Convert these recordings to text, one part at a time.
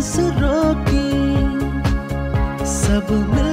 सुरों रोकी सब मिलकर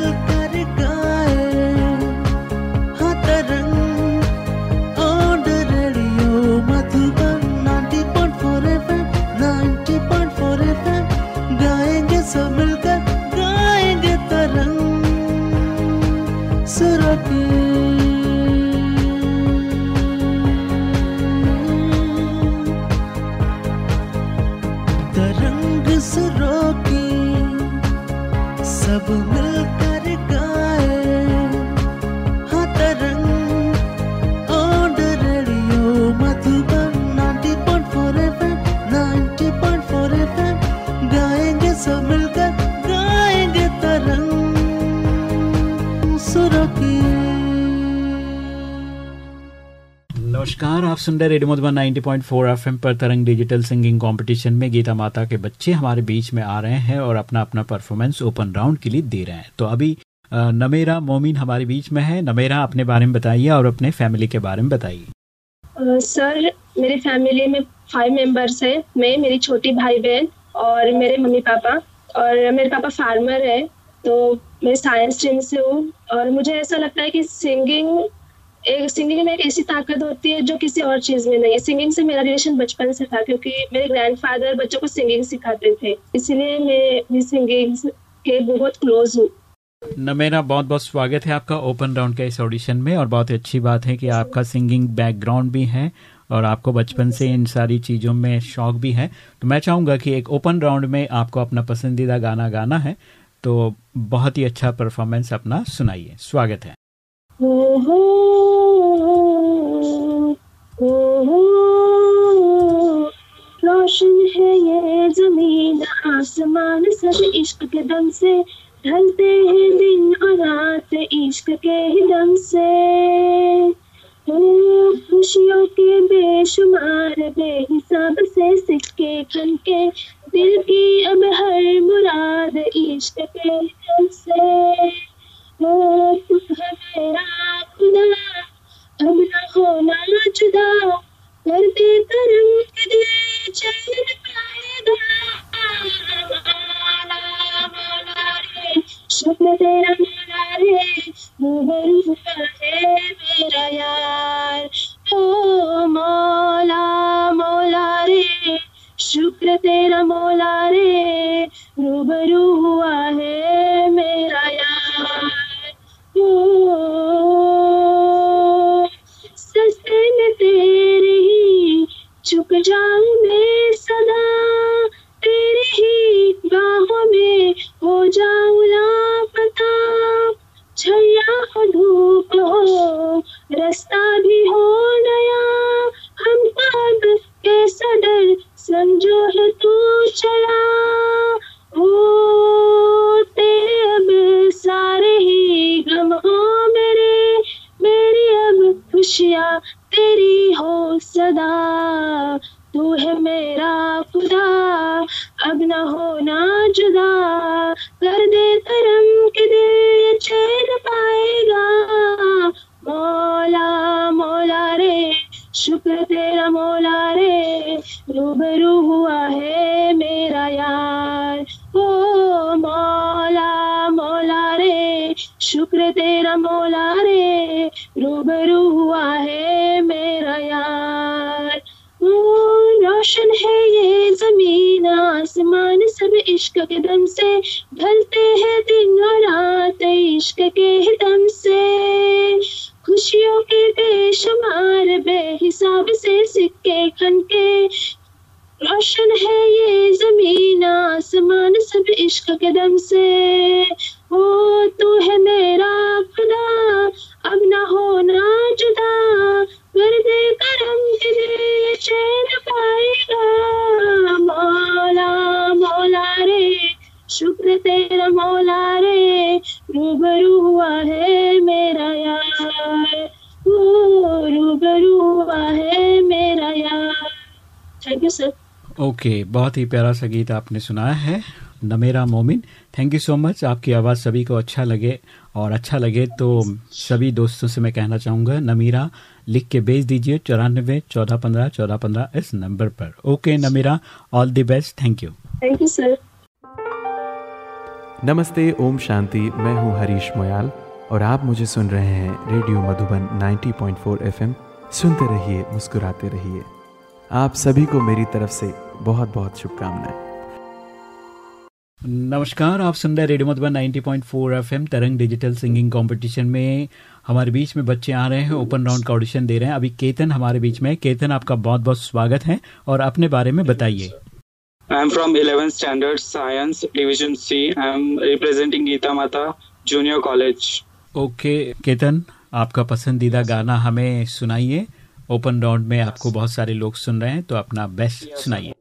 नमस्कार, आप सुन रहे रेडियो मधुबन 90.4 एफएम पर तरंग डिजिटल सिंगिंग कंपटीशन में गीता माता के बच्चे हमारे बीच में आ रहे हैं और अपना अपना परफॉर्मेंस ओपन राउंड के लिए दे रहे हैं। तो अभी नमेरा मोमिन हमारे बीच में है। नमेरा, अपने बारे में बताइए और अपने फैमिली के बारे में बताइए। सर, मेरी फैमिली में फाइव मेंबर्स हैं। मैं, मेरी छोटी भाई बहन और मेरे मम्मी पापा और मेरे पापा फार्मर है। तो मैं साइंस स्ट्रीम से हूँ और मुझे ऐसा लगता है कि सिंगिंग सिंगिंग में एक ऐसी ताकत होती है जो किसी और चीज़ में नहीं है। सिंगिंग से मेरा रिलेशन बचपन से था क्योंकि मेरे ग्रैंडफादर बच्चों को सिंगिंग सिखाते थे। इसलिए मैं भी सिंगिंग के बहुत क्लोज हूँ। नमेरा बहुत बहुत स्वागत है आपका ओपन राउंड के इस ऑडिशन में और बहुत अच्छी बात है कि आपका सिंगिंग बैकग्राउंड भी है और आपको बचपन से इन सारी चीज़ों में शौक भी है। तो मैं चाहूँगा कि एक ओपन राउंड में आपको अपना पसंदीदा गाना गाना है। तो बहुत ही अच्छा परफॉर्मेंस अपना सुनाइए। स्वागत हो। रोशन है ये ज़मीन, आसमान सब इश्क के दम से ढलते हैं दिन और रात इश्क के ही दम से। खुशियों के बेशुमार, बेहिसाब से सिक्के खन के दिल की अब हर मुराद इश्क के दम से। हो मेरा खुदा अब होना जुदा कर दे करम के चैन तेरा मौला रे रूबरू हुआ है मेरा यार ओ मौला मौला रे, शुक्र तेरा मौला रे, रूबरू इश्क के ओके बहुत ही प्यारा सा गीत आपने सुनाया है नमेरा मोमिन। थैंक यू सो मच आपकी आवाज़ सभी को अच्छा लगे और अच्छा लगे तो सभी दोस्तों से मैं कहना चाहूँगा नमीरा लिख के भेज दीजिए चौरानबे चौदह पंद्रह चौदह पंद्रह इस नंबर पर। Okay Namira all the best thank you thank you sir नमस्ते ओम शांति। मैं हूँ हरीश मोयाल और आप मुझे सुन रहे हैं रेडियो मधुबन 90.4 एफएम। सुनते रहिए मुस्कुराते रहिए। आप सभी को मेरी तरफ़ से बहुत बहुत शुभकामनाएँ। नमस्कार आप सुन रहे radio Madhuban 90.4 FM Tarang digital singing competition में। हमारे बीच में बच्चे आ रहे हैं ओपन राउंड का ऑडिशन दे रहे हैं। अभी केतन हमारे बीच में केतन आपका बहुत बहुत स्वागत है और अपने बारे में बताइए। I am from 11th Standard Science Division C. I am representing Geeta Mata Junior College. Okay Ketan आपका पसंदीदा गाना हमें सुनाइए। ओपन राउंड में आपको बहुत सारे लोग सुन रहे हैं तो अपना बेस्ट सुनाइए।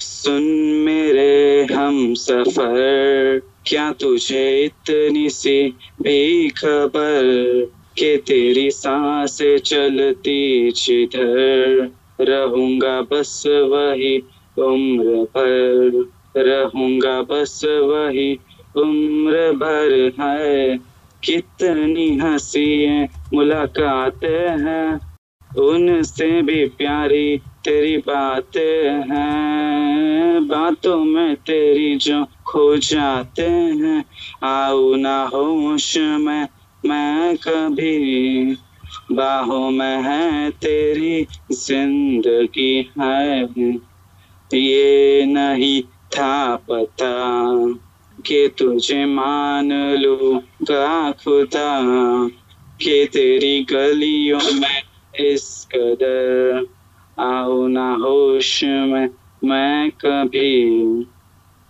सुन मेरे हम सफ़र, क्या तुझे इतनी सी भी खबर के तेरी सांस चलती जिधर? रहूँगा बस वही उम्र भर, रहूँगा बस वही उम्र भर है। कितनी हँसी मुलाकातें हैं, उनसे भी प्यारी तेरी बातें हैं, बातों में तेरी जो खो जाते हैं। आओ ना होश में, मैं कभी बाहों में है, तेरी ज़िंदगी है। ये नहीं था पता कि तुझे मान लूँगा खुदा, कि तेरी गलियों में इस कदर आओ ना होश में, मैं कभी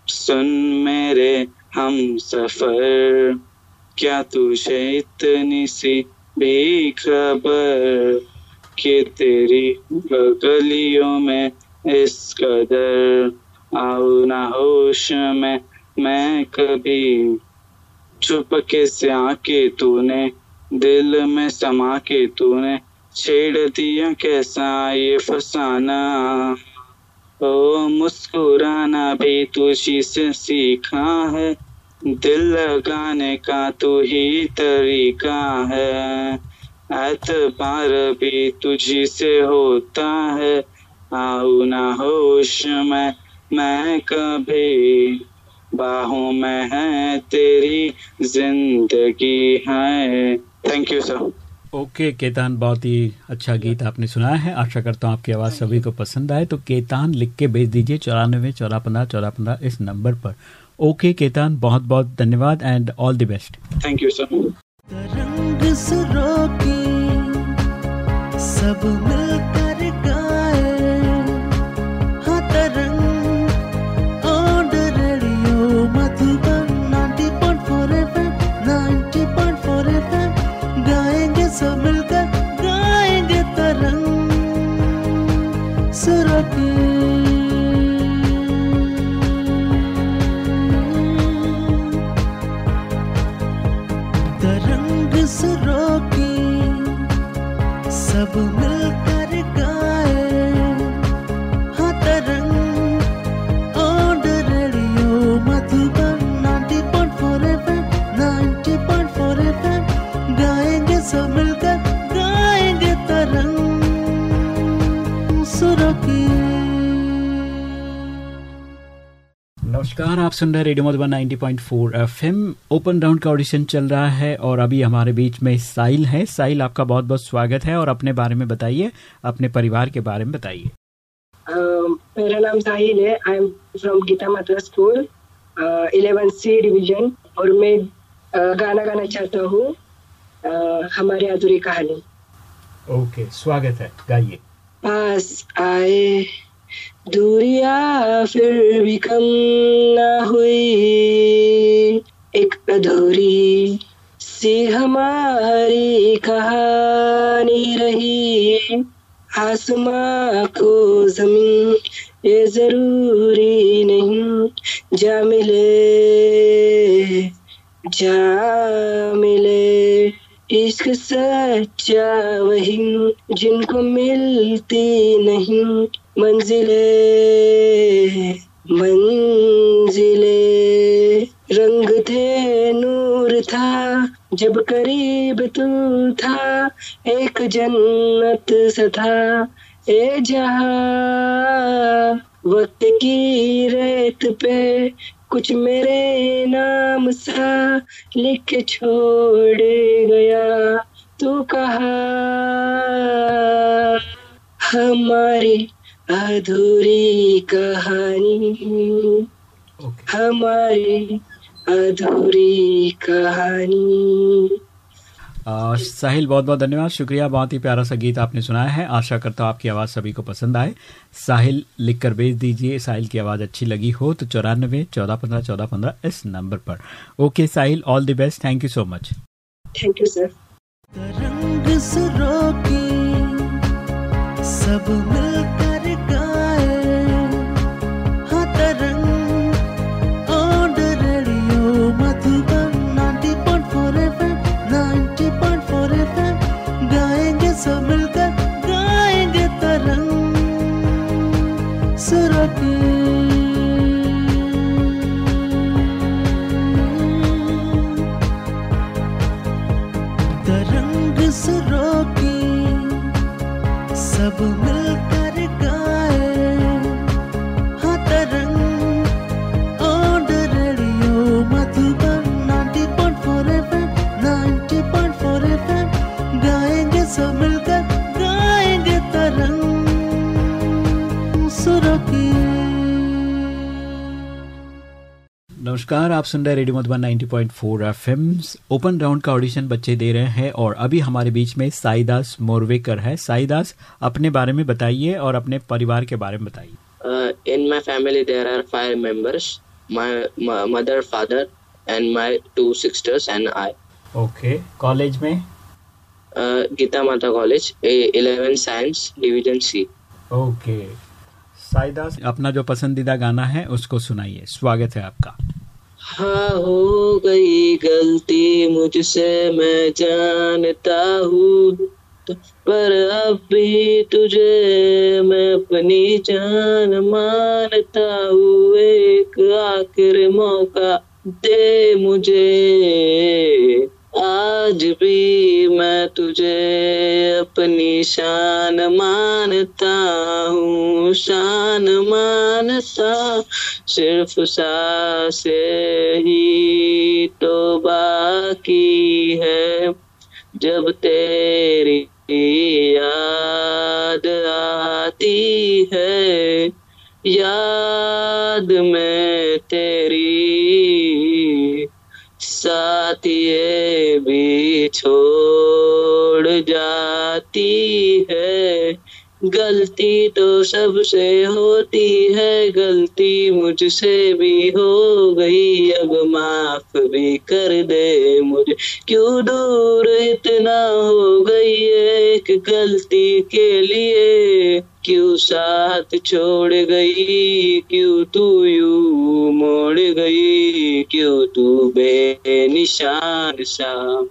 सुन मेरे हम सफ़र। क्या तुझे इतनी सी भी खबर कि तेरी गलियों में इस कदर? आओ ना होश में, मैं कभी चुपके से आके तूने, दिल में समा के तूने छेड़ दिया कैसा ये फसाना? ओ, मुस्कुराना भी तुझी से सीखा है। दिल लगाने का तू ही तरीका है। एतबार भी तुझी से होता है। आओ ना होश में मैं कभी, बाहों में है तेरी ज़िंदगी है। Thank you sir okay Ketan बहुत ही अच्छा गीत आपने सुनाया है। आशा करता हूँ आपकी आवाज़ सभी को पसंद आए। तो केतान लिख के भेज दीजिए चौरानवे चौरा पंद्रह चौरा पंद्रह इस नंबर पर। ओके केतान बहुत बहुत धन्यवाद and all the best thank you sir Tarang सुरों की सब मिलकर सुरों सुन रहे radio Madhuban 90.4 FM. Open round का ऑडिशन चल रहा है और अभी हमारे बीच में साहिल है। साहिल आपका बहुत बहुत स्वागत है और अपने बारे में बताइए। अपने परिवार के बारे में बताइए। Um, मेरा नाम साहिल है। आई एम फ्रॉम गीता माता स्कूल इलेवन सी डिवीज़न और मैं uh, गाना गाना चाहता हूँ। uh, हमारी अधूरी कहानी। ओके स्वागत है। गाइए। पास आए। दूरिया फिर भी कम ना हुई। एक अधूरी सी हमारी कहानी रही। आसमां को ज़मीन ये ज़रूरी नहीं। जा मिले जा मिले। इश्क सच्चा वही जिनको मिलती नहीं। मंजिले मंजिले। रंग थे नूर था, जब करीब तू था। एक जन्नत सा था, ए जहाँ। वक्त की रेत पे कुछ मेरे नाम सा लिख छोड़ गया, तू कहा? हमारी अधूरी कहानी। हमारी अधूरी कहानी। साहिल बहुत बहुत धन्यवाद। शुक्रिया बहुत ही प्यारा सा गीत आपने सुनाया है। आशा करता हूँ आपकी आवाज़ सभी को पसंद आए। साहिल लिख कर भेज दीजिए। साहिल की आवाज़ अच्छी लगी हो तो चौरानबे चौदह पंद्रह चौदह पंद्रह इस नंबर पर। Okay Sahil all the best thank you so much thank you sir सब मिलकर hati नमस्कार आप सुन रहे radio Madhuban 90.4 FM. Open round का ऑडिशन बच्चे दे रहे हैं और अभी हमारे बीच में साईदास मोरवेकर है। साईदास अपने बारे में बताइए और अपने परिवार के बारे में बताइए। In my family there are five members my mother father and my two sisters and I. Okay college में? Geeta Mata college eleven science division C. Okay. Saidas अपना जो पसंदीदा गाना है उसको सुनाइए। स्वागत है आपका। हाँ हो गई गलती मुझसे, मैं जानता हूँ। पर अब भी तुझे मैं अपनी जान मानता हूँ। एक आखिर मौका दे मुझे। आज भी मैं तुझे अपनी शान मानता हूँ, शान मानता सिर्फ़ सास ही तो बाकी है। जब तेरी याद आती है, याद में तेरी साथ ये भी छोड़ जाती है। गलती तो सबसे होती है, गलती मुझसे भी हो गई। अब माफ़ भी कर दे मुझे। क्यों दूर इतना हो गई एक गलती के लिए? क्यों साथ छोड़ गई? क्यों तू यू मोड़ गई? क्यों तू बेनिशान सा?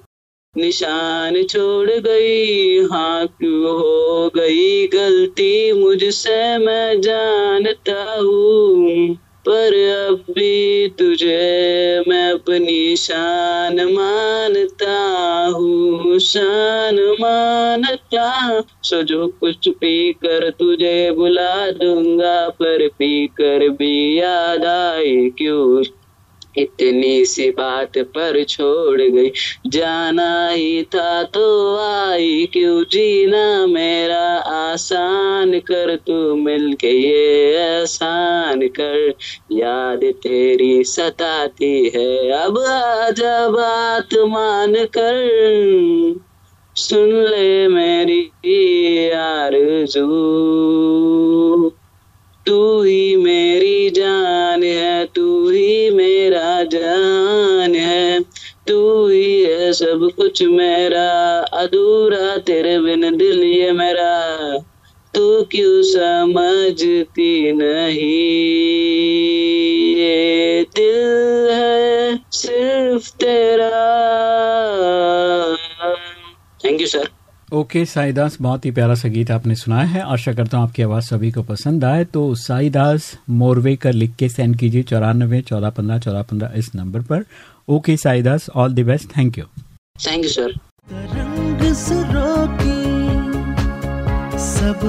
निशान छोड़ गई हाँ क्यों हो गई, गलती मुझसे मैं जानता हूँ। पर अब भी तुझे मैं अपनी शान मानता हूँ। शान मानता, सो जो कुछ पी कर तुझे बुला दूँगा, पर पी कर भी याद आए क्यों? इतनी सी बात पर छोड़ गई। जाना ही था तो आई, क्यों जीना मेरा? आसान कर तू मिल के ये आसान कर। याद तेरी सताती है। अब आजा बात मान कर। सुन ले मेरी आरज़ू। तू ही मेरी जान है, तू ही मेरा जान है। तू ही है सब कुछ मेरा, अधूरा तेरे बिन दिल ये मेरा। तू क्यों समझती नहीं? ये दिल है सिर्फ़ तेरा। Thank you sir okay Saidas बहुत ही प्यारा सा गीत आपने सुनाया है। आशा करता हूँ आपकी आवाज़ सभी को पसंद आए। तो साईदास मोरवे कर लिख के सेंड कीजिए चौरानबे चौदह पंद्रह चौदह पंद्रह इस नंबर पर। Okay Saidas all the best thank you thank you sir सब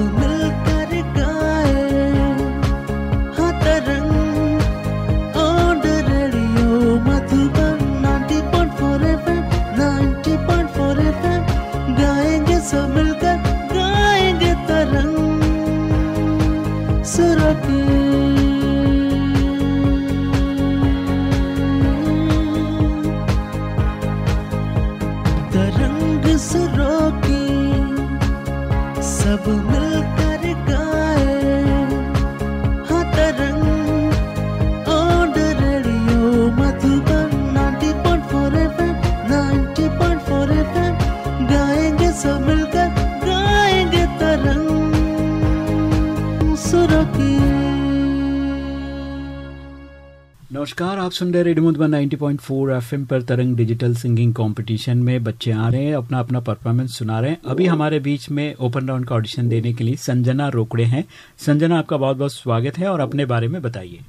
नमस्कार आप सुन रहे रेडियो मधुबन 90.4 एफएम पर तरंग डिजिटल सिंगिंग कंपटीशन में बच्चे आ रहे हैं अपना अपना परफॉर्मेंस सुना रहे हैं। अभी हमारे बीच में ओपन राउंड का ऑडिशन देने के लिए संजना रोकड़े हैं। संजना आपका बहुत बहुत स्वागत है और अपने बारे में बताइए।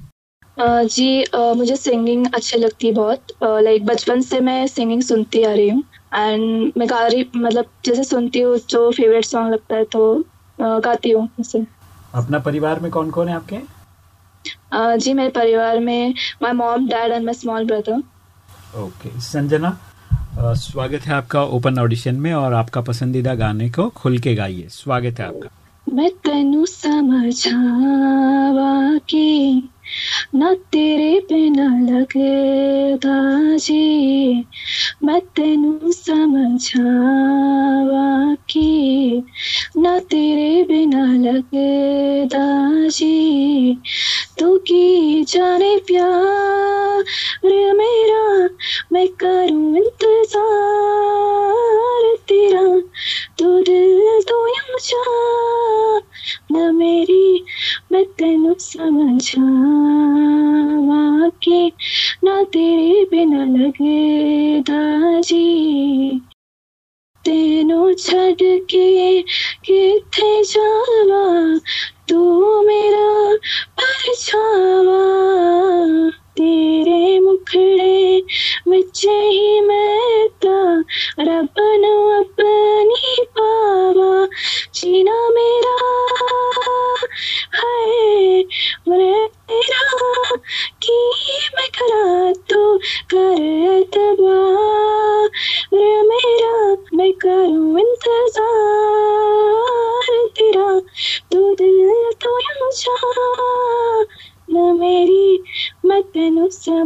जी अ, मुझे सिंगिंग अच्छी लगती है बहुत। लाइक बचपन से मैं सिंगिंग सुनती आ रही हूँ। एंड मैं गा रही मतलब जैसे सुनती हूँ जो फेवरेट सॉन्ग लगता है तो अ, गाती हूँ अपना परिवार में कौन कौन है आपके? जी मेरे परिवार में my mom dad and my small brother okay Sanjana स्वागत है आपका ओपन ऑडिशन में और आपका पसंदीदा गाने को खुल के गाइए। स्वागत है आपका। मैं तेनु समझावा कि ना तेरे बिना लगदा जी। मैं तेनू समझावा कि ना तेरे बिना लगदा जी। तू की जाने प्यार मेरा, मैं करूँ इंतज़ार तेरा। तू दिल तो यूँ जा न मेरी, मैं तेनू समझावा। कि ना तेरे बिना लगे दाजी। तेनू छड़ के किथे जावा? तू मेरा परछावा। तेरे मुखड़े विच ही मैं ता रब नू अपनी पावा, जीना मेरा है। मेरा की मैं करा तो कर एतबार मेरा, मैं करूँ इंतज़ार। तेरा तू दिल तो यूँ जा। न मेरी मैं तेनू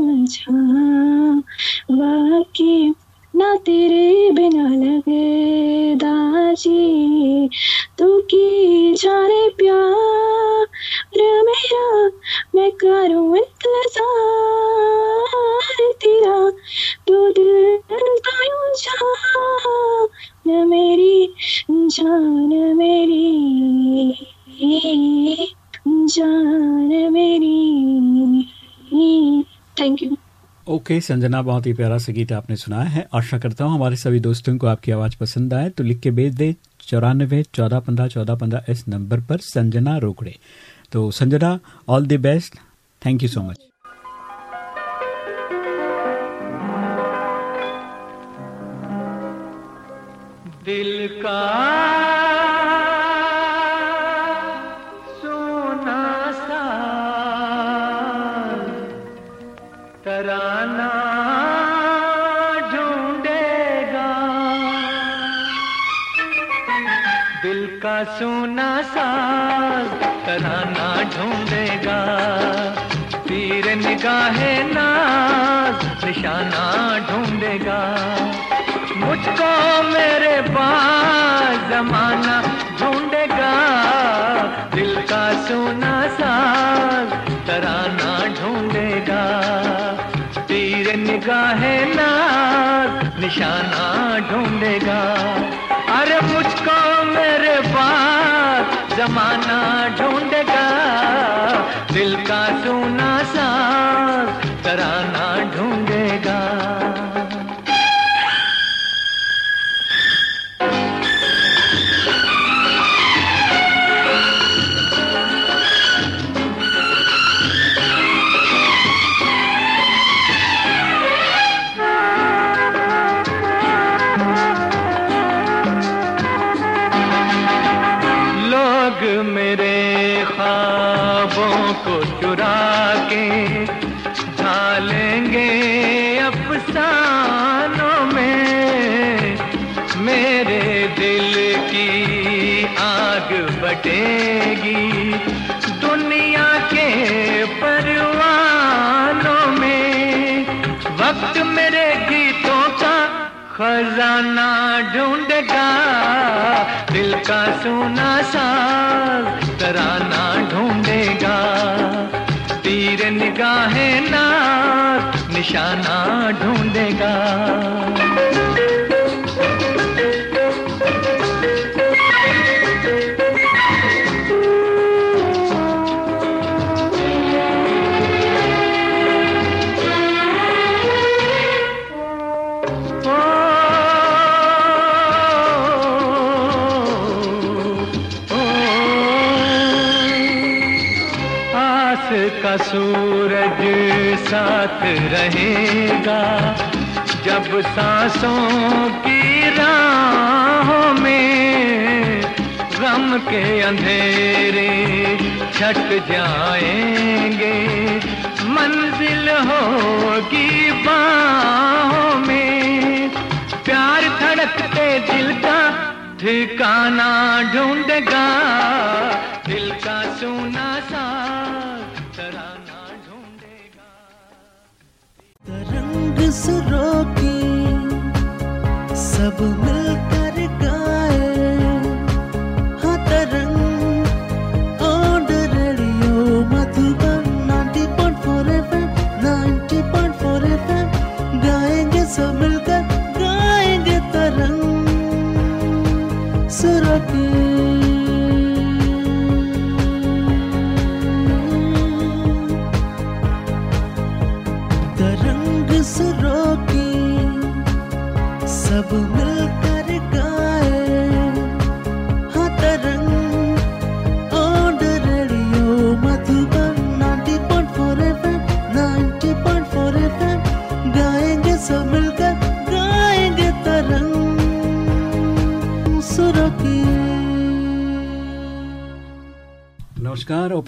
संजना, बहुत ही प्यारा सा गीत आपने सुनाया है। आशा करता हूँ हमारे सभी दोस्तों को आपकी आवाज़ पसंद आए तो लिख के भेज दे चौरानबे चौदह पंद्रह चौदह पंद्रह इस नंबर पर संजना रोकड़े। तो Sanjana all the best thank you so much पास जमाना ढूंढेगा दिल का सोना साज तराना ढूंढेगा। तीर निगाहें नाज निशाना ढूंढेगा। ढूंढेगा दिल का सुना साज तराना ढूंढेगा। तीर निगाहें ना निशाना ढूंढेगा। साथ रहेगा जब सांसों की राहों में गम के अंधेरे छट जाएँगे। मंजिल होगी बाहों में। प्यार धड़कते दिल का ठिकाना ढूंढेगा। तरंग की सब मिलकर गाए। हाँ Tarang on the radio Madhuban 90.4 FM 90.4 FM गाएँगे सब मिलकर।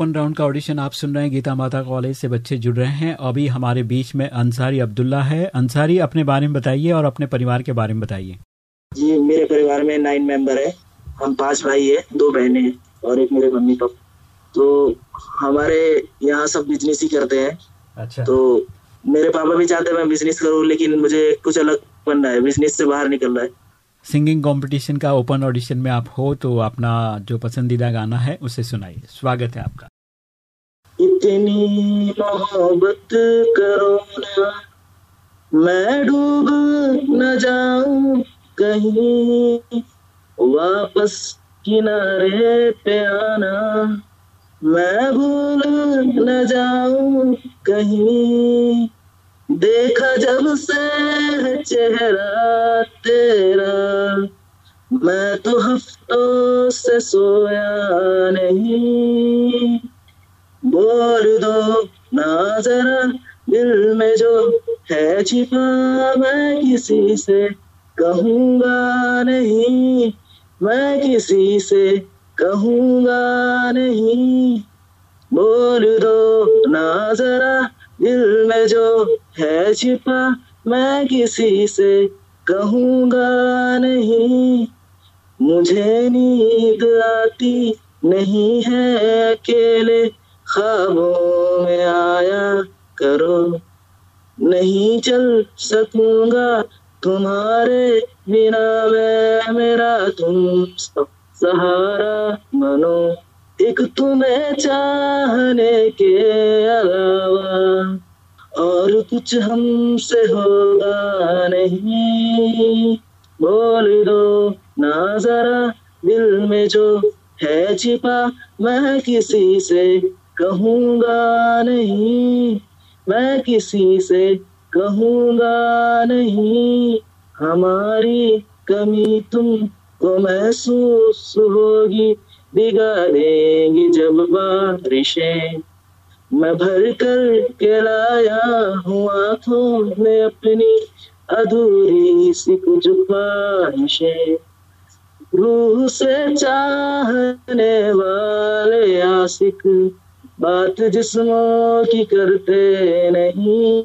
नमस्कार राउंड का ऑडिशन आप सुन रहे हैं गीता माता कॉलेज से बच्चे जुड़ रहे हैं। अभी हमारे बीच में अंसारी अब्दुल्ला है। अंसारी अपने बारे में बताइए और अपने परिवार के बारे में बताइए। जी मेरे परिवार में नाइन मेंबर है। हम पाँच भाई है दो बहनें हैं और एक मेरे मम्मी पापा। तो हमारे यहाँ सब बिज़नेस ही करते हैं। अच्छा। तो मेरे पापा भी चाहते हैं मैं बिज़नेस करूँ लेकिन मुझे कुछ अलग बनना है। बिज़नेस से बाहर निकलना है। सिंगिंग कंपटीशन का ओपन ऑडिशन में आप हो तो अपना जो पसंदीदा गाना है उसे सुनाइए। स्वागत है आपका। इतनी मोहब्बत करो ना। मैं डूब न जाऊँ कहीं। वापस किनारे पे आना। मैं भूल न जाऊँ कहीं। देखा जब से चेहरा तेरा। मैं तो हफ्तों से सोया नहीं। बोल दो ना जरा दिल में जो है छिपा, मैं किसी से कहूँगा नहीं, मैं किसी से कहूँगा नहीं। बोल दो ना जरा दिल में जो है छिपा, मैं किसी से कहूँगा नहीं। मुझे नींद आती नहीं है अकेले ख्वाबों में आया करो। नहीं चल सकूँगा तुम्हारे बिना मैं मेरा तुम सहारा बनो एक तुम्हें चाहने के अलावा और कुछ हमसे होगा नहीं। बोल दो ना जरा दिल में जो है छिपा, मैं किसी से कहूँगा नहीं, मैं किसी से कहूँगा नहीं। हमारी कमी तुमको महसूस होगी, बिगा देंगी जब बारिशें। मैं भर कर के लाया हूँ आँखों में अपनी अधूरी सी कुछ ख्वाहिशें। रूह से चाहने वाले आशिक बात जिस्मों की करते नहीं।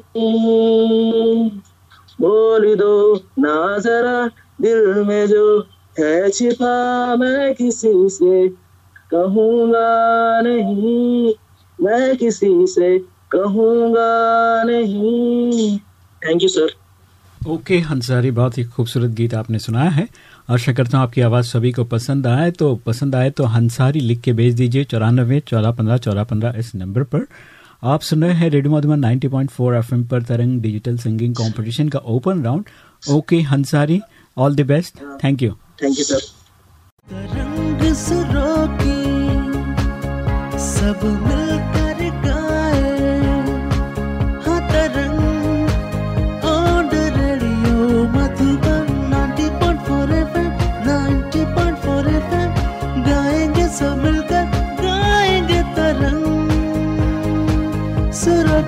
बोल दो ना जरा दिल में जो है छिपा मैं किसी से कहूँगा नहीं। मैं किसी से कहूँगा नहीं। Thank you sir okay okay, Hansari बहुत ही खूबसूरत गीत आपने सुनाया है। आशा करता हूँ आपकी आवाज़ सभी को पसंद आए तो पसंद आए तो हंसारी लिख के भेज दीजिए चौरानबे चौदह पंद्रह चौदह पंद्रह इस नंबर पर। आप सुन रहे हैं रेडियो मधुबन 90.4 एफएम पर तरंग डिजिटल सिंगिंग कंपटीशन का open round. Okay Hansari all the best thank you thank you sir Tarang सब मिलकर सब मिलकर गाएँगे तरंग सुरों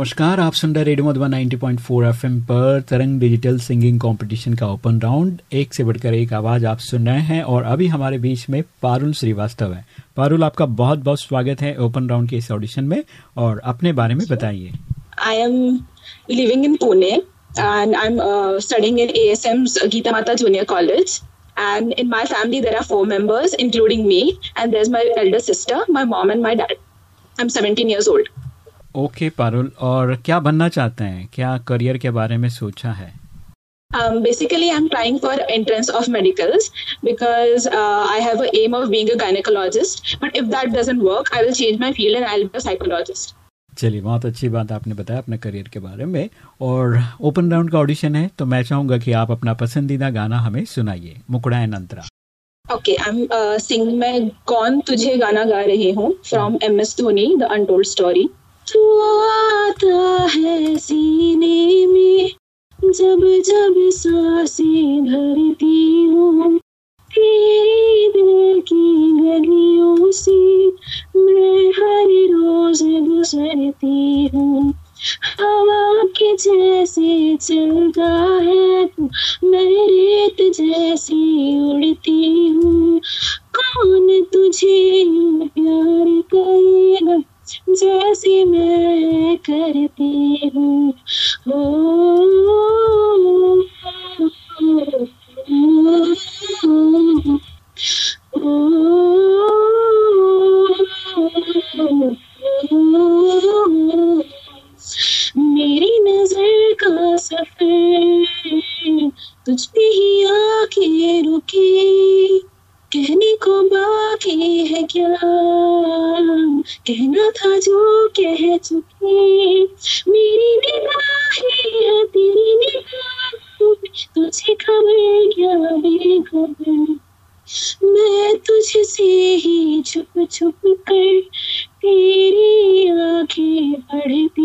नमस्कार, आप सुन रहे रेडियो मधुबन 90.4 एफएम पर तरंग डिजिटल सिंगिंग कंपटीशन का ओपन राउंड। एक से बढ़कर एक आवाज़ आप सुन रहे हैं और अभी हमारे बीच में पारुल श्रीवास्तव है। पारुल, आपका बहुत बहुत स्वागत है ओपन राउंड के इस ऑडिशन में और अपने बारे में बताइए। I am living in Pune and I am studying in A S M Geeta Mata junior college and in my family there are four members including me and my elder sister my mom and my dad I am seventeen years old okay Parul और क्या बनना चाहते हैं? क्या career के बारे में सोचा है? Basically I am trying for entrance of medical because I have aim of being gynaecologist but if that doesn't work I will change my field and I will psychologist चलिए बहुत अच्छी बात आपने बताया अपने करियर के बारे में। और ओपन राउंड का ऑडिशन है तो मैं चाहूँगा कि आप अपना पसंदीदा गाना हमें सुनाइए। मुकुड़ा एन अंतरा ओके आई एम सिंग मैं कौन तुझे गाना गा रही हूँ? From M Dhoni the untold story तू आता है सीने में, जब जब साँसें भरती हूँ। तेरी दिल की गलियों से मैं हर रोज गुजरती हूँ। हवा के जैसे चलता है तू, मैं रेत जैसी उड़ती हूँ। कौन तुझे प्यार करेगा? जैसे मैं करती हूँ हो मेरी नज़र का सफ़र तुझ पे ही आके रुके कहने को बाकी है क्या? कहना था जो कह चुके। मेरी निगाहें है, तेरी निगाहों तुझे खबर क्या बेखबर? मैं तुझसे ही छुप छुप कर तेरी आँखें पढ़ती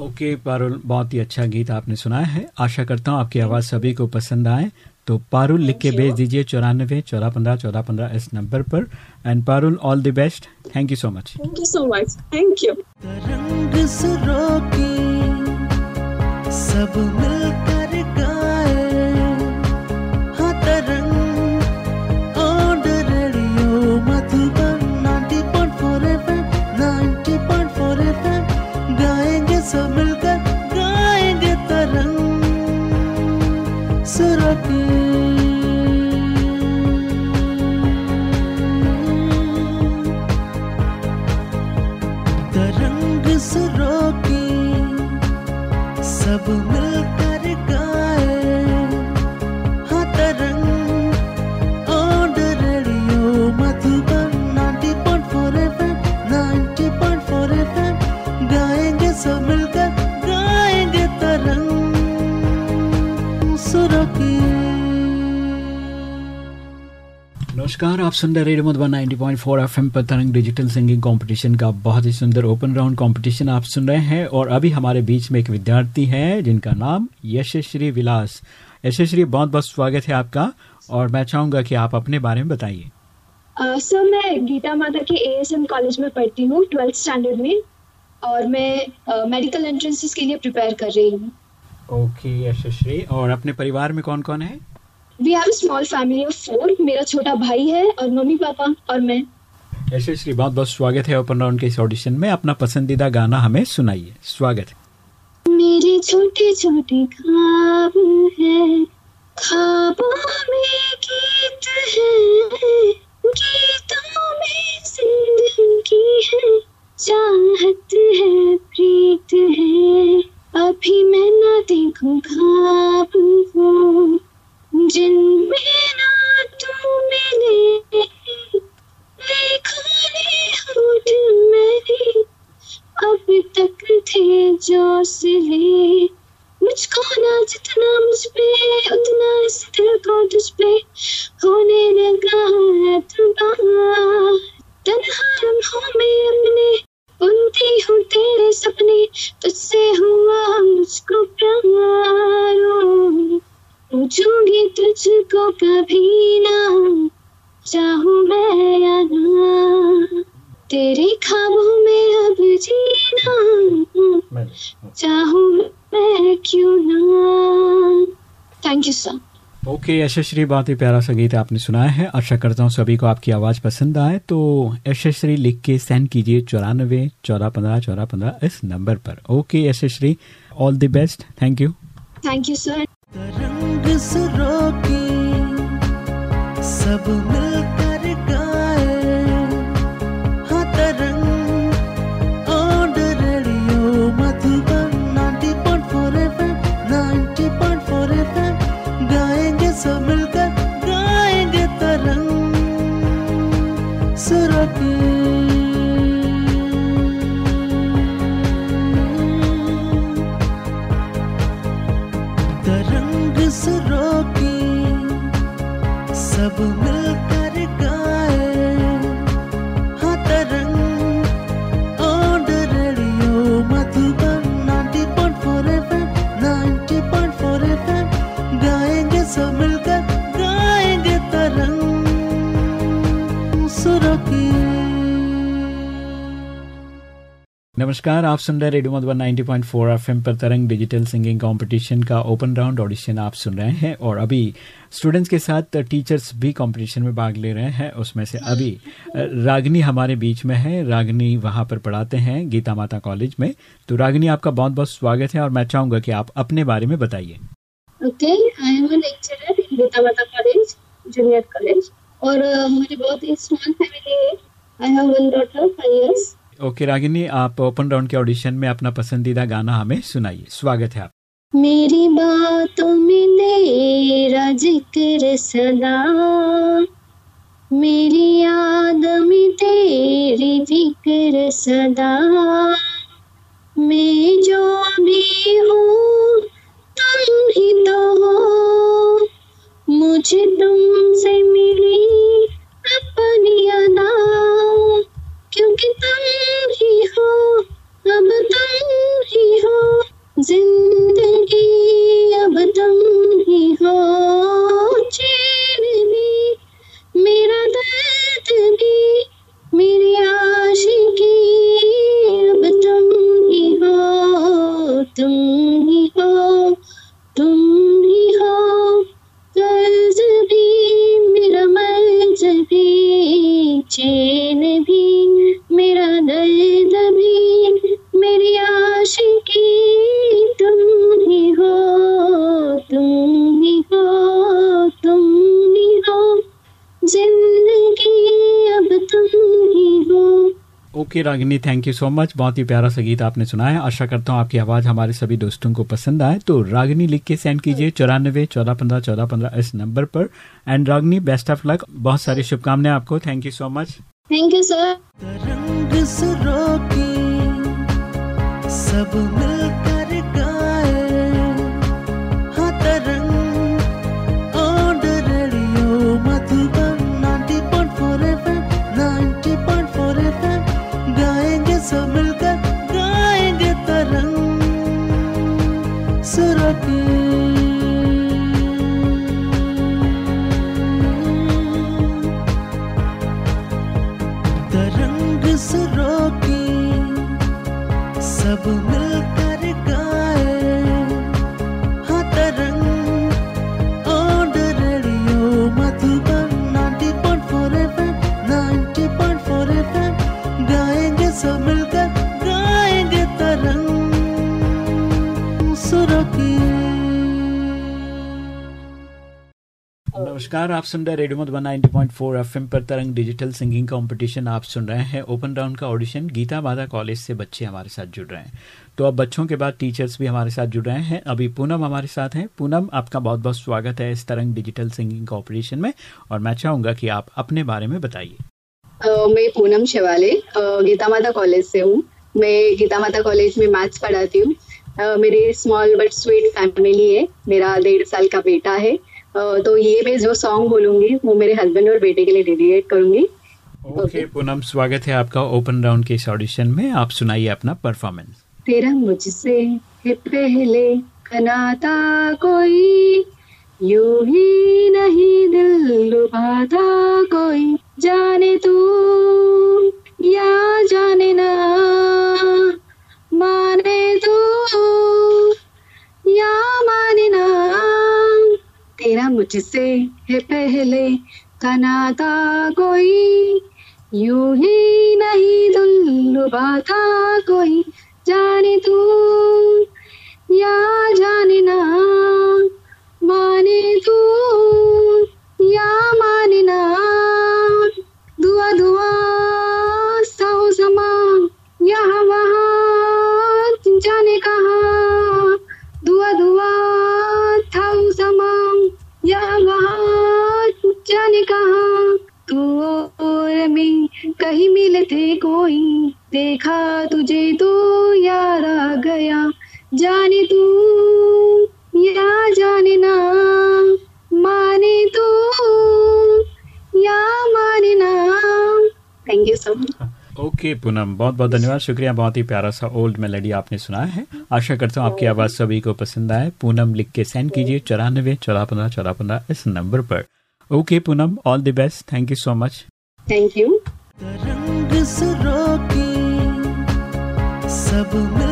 ओके पारुल बहुत ही अच्छा गीत आपने सुनाया है। आशा करता हूँ आपकी आवाज़ सभी को पसंद आए। तो पारुल लिख के भेज दीजिए चौरानबे चौदह पंद्रह चौदह पंद्रह इस नंबर पर। And Parul all the best thank you so much thank you so much thank you Tarang सुरों की सब मिलकर तरंग सब मिलकर गाए। हाँ Tarang on radio Madhuban 90.4 FM 90.4 FM गाएँगे सब नमस्कार आप सुन रहे रेडियो मधुबन 90.4 एफएम पर तरंग डिजिटल सिंगिंग कंपटीशन का बहुत ही सुंदर ओपन राउंड कंपटीशन आप सुन रहे हैं और अभी हमारे बीच में एक विद्यार्थी है जिनका नाम यशश्री विलास। यशश्री बहुत बहुत स्वागत है आपका और मैं चाहूँगा कि आप अपने बारे में बताइए। सर मैं गीता माता के एएसएम कॉलेज में पढ़ती हूँ ट्वेल्थ स्टैंडर्ड में और मैं मेडिकल एंट्रेंसेस के लिए प्रिपेयर कर रही हूँ। ओके यशस्वी और अपने परिवार में कौन कौन है? We have small family of four मेरा छोटा भाई है और मम्मी पापा और मैं। यशस्वी बहुत बहुत स्वागत है ओपन राउंड के इस ऑडिशन में। अपना पसंदीदा गाना हमें सुनाइए। स्वागत है। मेरे छोटे छोटे ख्वाब है। ख्वाबों में गीत है। गीतों में ज़िंदगी है। चाहत है प्रीत है। अभी मैं ना देखूँ ख्वाब वो जिनमें ना तू मिले मेरी, अब तक थे जो सिले। मुझको ना जितना मुझ पे, उतना इस दिल को तुझ पे होने लगा है तन्हा। लम्हों में अपने बुनती हूँ तेरे सपने, तुझसे हुआ मुझको प्यार। पूछूँगी तुझको कभी ना चाहूँ मैं या ना तेरे खाबों में अब जीना चाहूँ मैं क्यों ना thank you sir okay Yashasvi बहुत ही प्यारा सा गीत आपने सुनाया है। आशा करता हूँ सभी को आपकी आवाज़ पसंद आए। तो यशस्वी लिख के सेंड कीजिए चौरानबे चौदह पंद्रह चौदह पंद्रह इस नंबर पर। Okay Yashasvi all the best thank you thank you sir Tarang सुरों की सब मिलकर नमस्कार आप सुन रहे रेडियो मधुबन 90.4 एफएम पर तरंग डिजिटल सिंगिंग कंपटीशन का ओपन राउंड ऑडिशन आप सुन रहे हैं और अभी स्टूडेंट्स के साथ टीचर्स भी कंपटीशन में भाग ले रहे हैं। उसमें से अभी रागनी हमारे बीच में है। रागनी वहाँ पर पढ़ाते हैं गीता माता कॉलेज में। तो रागनी आपका बहुत बहुत स्वागत है और मैं चाहूँगा कि आप अपने बारे में बताइए। कॉलेज और uh, बहुत ही स्मॉल फैमिली है। I have one daughter five years okay Ragini, आप ओपन राउंड के ऑडिशन में अपना पसंदीदा गाना हमें सुनाइए। स्वागत है आप मेरी बातों में ज़िक्र सदा। मेरी याद में तेरी ज़िक्र सदा। मैं जो भी हूँ, तुम ही तो हो। मुझे तुमसे मिली अब तुम ही हो ज़िंदगी अब तुम ही हो, चैन भी मेरा दर्द भी मेरी आशिकी अब तुम ही हो, तुम ही हो, तुम ही हो। कर्ज भी मेरा मर्ज भी, चैन भी okay Ragini thank you so much बहुत ही प्यारा सा गीत आपने सुनाया। आशा करता हूँ आपकी आवाज़ हमारे सभी दोस्तों को पसंद आए। तो रागिनी लिख के सेंड कीजिए चौरानबे चौदह पंद्रह चौदह पंद्रह इस नंबर पर। And Ragini best of luck बहुत सारी शुभकामनाएँ आपको। Thank you so much thank you sir Tarang सुरों की सब मिलकर नमस्कार, आप सुन रहे रेडियो मधुबन 90.4 एफएम पर तरंग डिजिटल सिंगिंग कंपटीशन आप सुन रहे हैं। ओपन राउंड का ऑडिशन गीता बाधा कॉलेज से बच्चे हमारे साथ जुड़ रहे हैं। तो अब बच्चों के बाद टीचर्स भी हमारे साथ जुड़ रहे हैं। अभी पूनम हमारे साथ हैं। पूनम, आपका बहुत बहुत स्वागत है इस तरंग डिजिटल सिंगिंग कॉम्पिटिशन में। और मैं चाहूँगा कि आप अपने बारे में बताइए। मैं पूनम शेवाले गीता माता कॉलेज से हूँ। मैं गीता माता कॉलेज में मैथ्स पढ़ाती हूँ। मेरी स्मॉल बट स्वीट फैमिली है। मेरा डेढ़ साल का बेटा है। तो ये मैं जो सॉन्ग बोलूँगी वो मेरे हस्बैंड और बेटे के लिए डेडिकेट करूँगी। ओके पूनम स्वागत है आपका ओपन राउंड के इस ऑडिशन में। आप सुनाइए अपना परफॉर्मेंस तेरा मुझसे है पहले कनाता कोई यू ही नहीं दिल लुभाता कोई। जाने तू या जाने ना। तेरा मुझसे है पहले कनाता कोई, यूँ ही नहीं दुल्लुबा था कोई। जाने तू, या जाने ना। मिलते कोई। देखा तुझे तो याद आ गया। जाने तू या जाने ना। माने तू या माने ना। Thank you so much okay okay, Poonam बहुत बहुत धन्यवाद। शुक्रिया बहुत ही प्यारा सा ओल्ड मेलेडी आपने सुनाया है। आशा करता हूँ आपकी आवाज़ सभी को पसंद आए। पूनम लिख के सेंड कीजिए। चौरानवे चौदह पंद्रह चौदह पंद्रह इस नंबर पर। Okay Poonam all the best thank you so much thank you Tarang रोकी सब मिलकर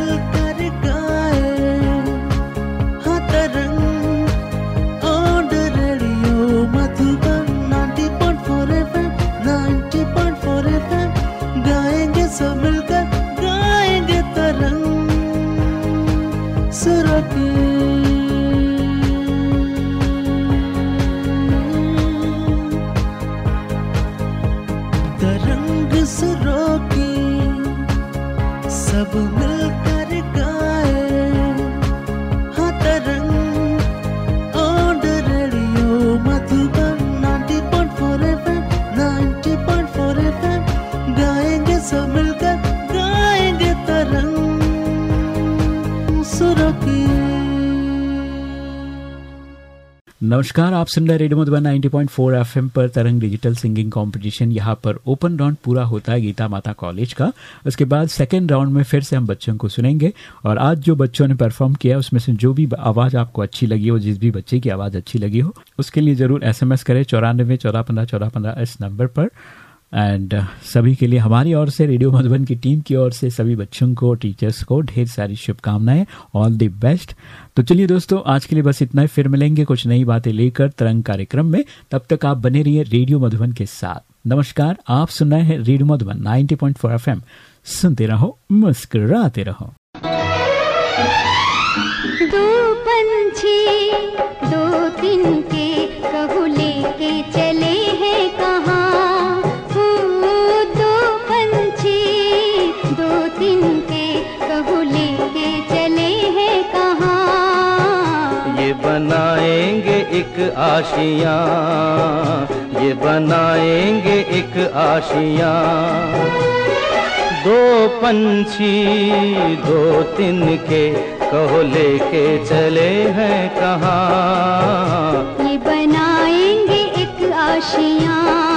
नमस्कार, आप सुन रहे रेडियो मधुबन 90.4 एफएम पर तरंग डिजिटल सिंगिंग कंपटीशन यहाँ पर ओपन राउंड पूरा होता है गीता माता कॉलेज का। उसके बाद सेकंड राउंड में फिर से हम बच्चों को सुनेंगे। और आज जो बच्चों ने परफॉर्म किया, उसमें से जो भी आवाज़ आपको अच्छी लगी हो, जिस भी बच्चे की आवाज़ अच्छी लगी हो, उसके लिए ज़रूर एसएमएस करें चौरानवे पंद्रह इस नंबर पर। एंड सभी के लिए हमारी ओर से रेडियो मधुबन की टीम की ओर से सभी बच्चों को टीचर्स को ढेर सारी शुभकामनाएँ ऑल द बेस्ट तो चलिए दोस्तों, आज के लिए बस इतना ही, फिर मिलेंगे कुछ नई बातें लेकर तरंग कार्यक्रम में। तब तक आप बने रहिए रेडियो मधुबन के साथ। नमस्कार, आप सुन रहे हैं रेडियो मधुबन 90.4 एफएम। सुनते रहो, मुस्कुराते रहो। दो पंछी एक आशिया, ये बनाएँगे एक आशिया। दो पंछी, दो तीन के कहो लेके चले हैं कहाँ? ये बनाएँगे एक आशियाँ।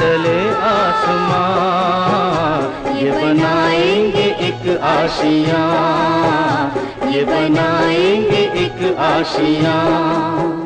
चले आसमां। ये बनाएँगे एक आशियाँ। ये बनाएँगे एक आशियाँ।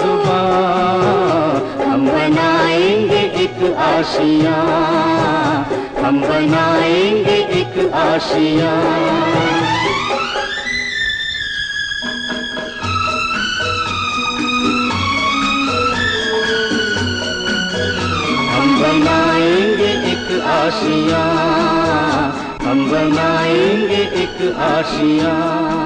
ज़ुबान। हम बनाएँगे एक आशियाँ। हम बनाएँगे एक आशियाँ। बनाएँगे एक आशियाँ। हम बनाएँगे एक आशियाँ।